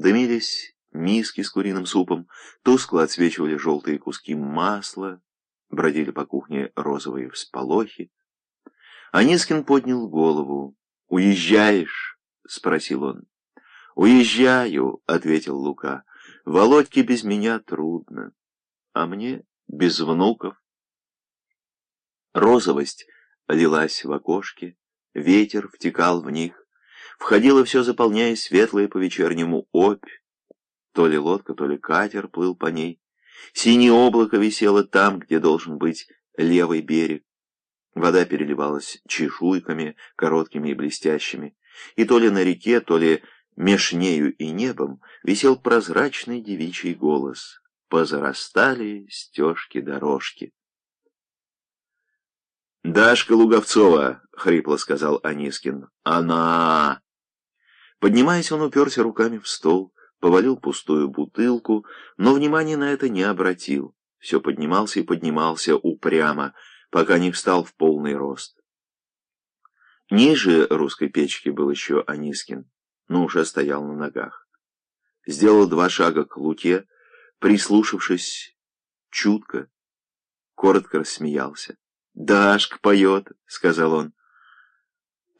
Дымились миски с куриным супом, тускло отсвечивали желтые куски масла, бродили по кухне розовые всполохи. Анискин поднял голову. «Уезжаешь?» — спросил он. «Уезжаю», — ответил Лука. «Володьке без меня трудно, а мне без внуков». Розовость лилась в окошке, ветер втекал в них, входило все, заполняя светлое по-вечернему опь. То ли лодка, то ли катер плыл по ней. Синее облако висело там, где должен быть левый берег. Вода переливалась чешуйками, короткими и блестящими, и то ли на реке, то ли меж нею и небом висел прозрачный девичий голос. Позарастали стежки-дорожки. «Дашка Луговцова!» — хрипло сказал Анискин. «Она!» Поднимаясь, он уперся руками в стол, повалил пустую бутылку, но внимания на это не обратил. Все поднимался и поднимался упрямо, пока не встал в полный рост. Ниже русской печки был еще Анискин, но уже стоял на ногах. Сделал два шага к луке, прислушавшись чутко, коротко рассмеялся. «Дашка поет», — сказал он.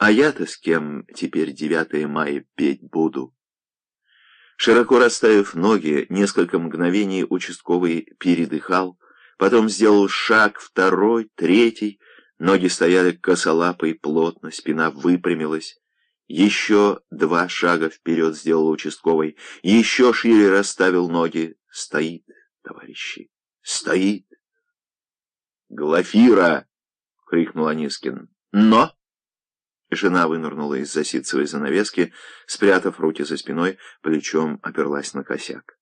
«А я-то с кем теперь 9 мая петь буду?» Широко расставив ноги, несколько мгновений участковый передыхал, Потом сделал шаг, второй, третий. Ноги стояли косолапо и плотно, спина выпрямилась. Еще два шага вперед сделал участковый. Еще шире расставил ноги. Стоит, товарищи, стоит. «Глафира!» — крикнул Анискин. «Но!» Жена вынырнула из-за ситцевой занавески, спрятав руки за спиной, плечом оперлась на косяк.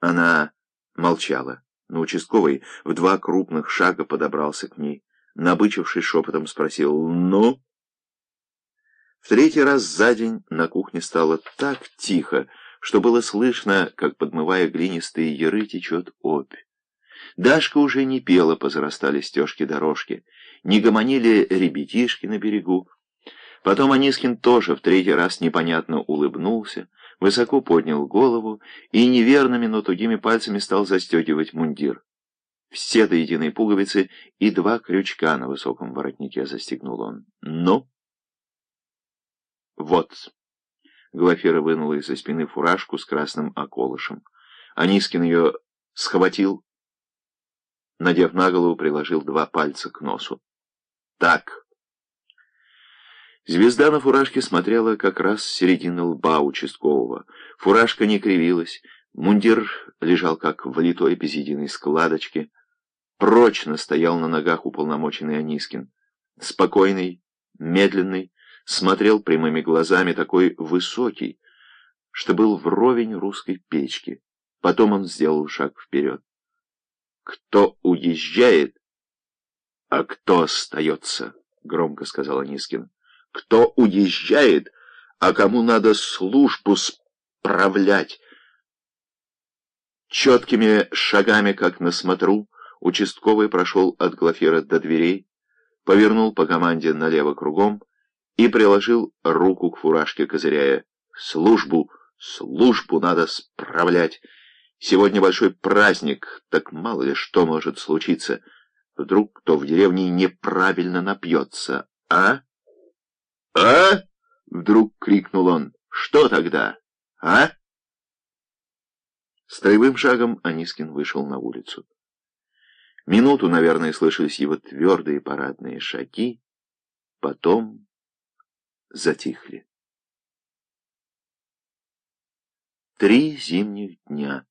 Она молчала но участковый в два крупных шага подобрался к ней. Набычившись шепотом, спросил «Ну?». В третий раз за день на кухне стало так тихо, что было слышно, как, подмывая глинистые яры, течет опь. Дашка уже не пела, позарастали стежки-дорожки, не гомонили ребятишки на берегу. Потом Анискин тоже в третий раз непонятно улыбнулся, высоко поднял голову и неверными, но тугими пальцами стал застегивать мундир. Все до единой пуговицы и два крючка на высоком воротнике застегнул он. «Ну?» «Вот». Глафира вынула из-за спины фуражку с красным околышем. Анискин ее схватил, надев на голову, приложил два пальца к носу. «Так». Звезда на фуражке смотрела как раз с середины лба участкового. Фуражка не кривилась, мундир лежал как влитой без единой складочки. Прочно стоял на ногах уполномоченный Анискин. Спокойный, медленный, смотрел прямыми глазами, такой высокий, что был вровень русской печки. Потом он сделал шаг вперед. «Кто уезжает, а кто остается?» — громко сказал Анискин кто уезжает, а кому надо службу справлять. Четкими шагами, как на смотру, участковый прошел от Глафира до дверей, повернул по команде налево кругом и приложил руку к фуражке, козыряя. «Службу, службу надо справлять. Сегодня большой праздник, так мало ли что может случиться. Вдруг кто в деревне неправильно напьется, а?» «А?» — вдруг крикнул он. «Что тогда? А?» Строевым шагом Анискин вышел на улицу. Минуту, наверное, слышались его твердые парадные шаги, потом затихли. Три зимних дня.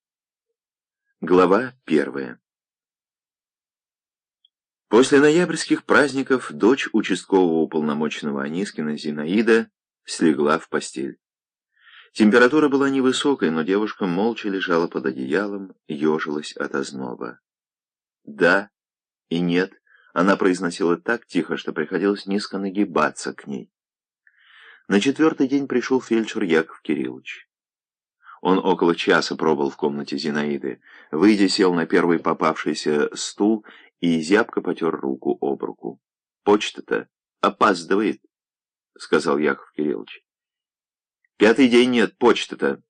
Глава первая. После ноябрьских праздников дочь участкового уполномоченного Анискина Зинаида слегла в постель. Температура была невысокой, но девушка молча лежала под одеялом, ежилась от озноба. «Да» и «нет» она произносила так тихо, что приходилось низко нагибаться к ней. На четвертый день пришел фельдшер Яков Кириллович. Он около часа пробыл в комнате Зинаиды. Выйдя, сел на первый попавшийся стул и зябко потер руку об руку. «Почта-то опаздывает», — сказал Яков Кириллович. Пятый день нет почты-то.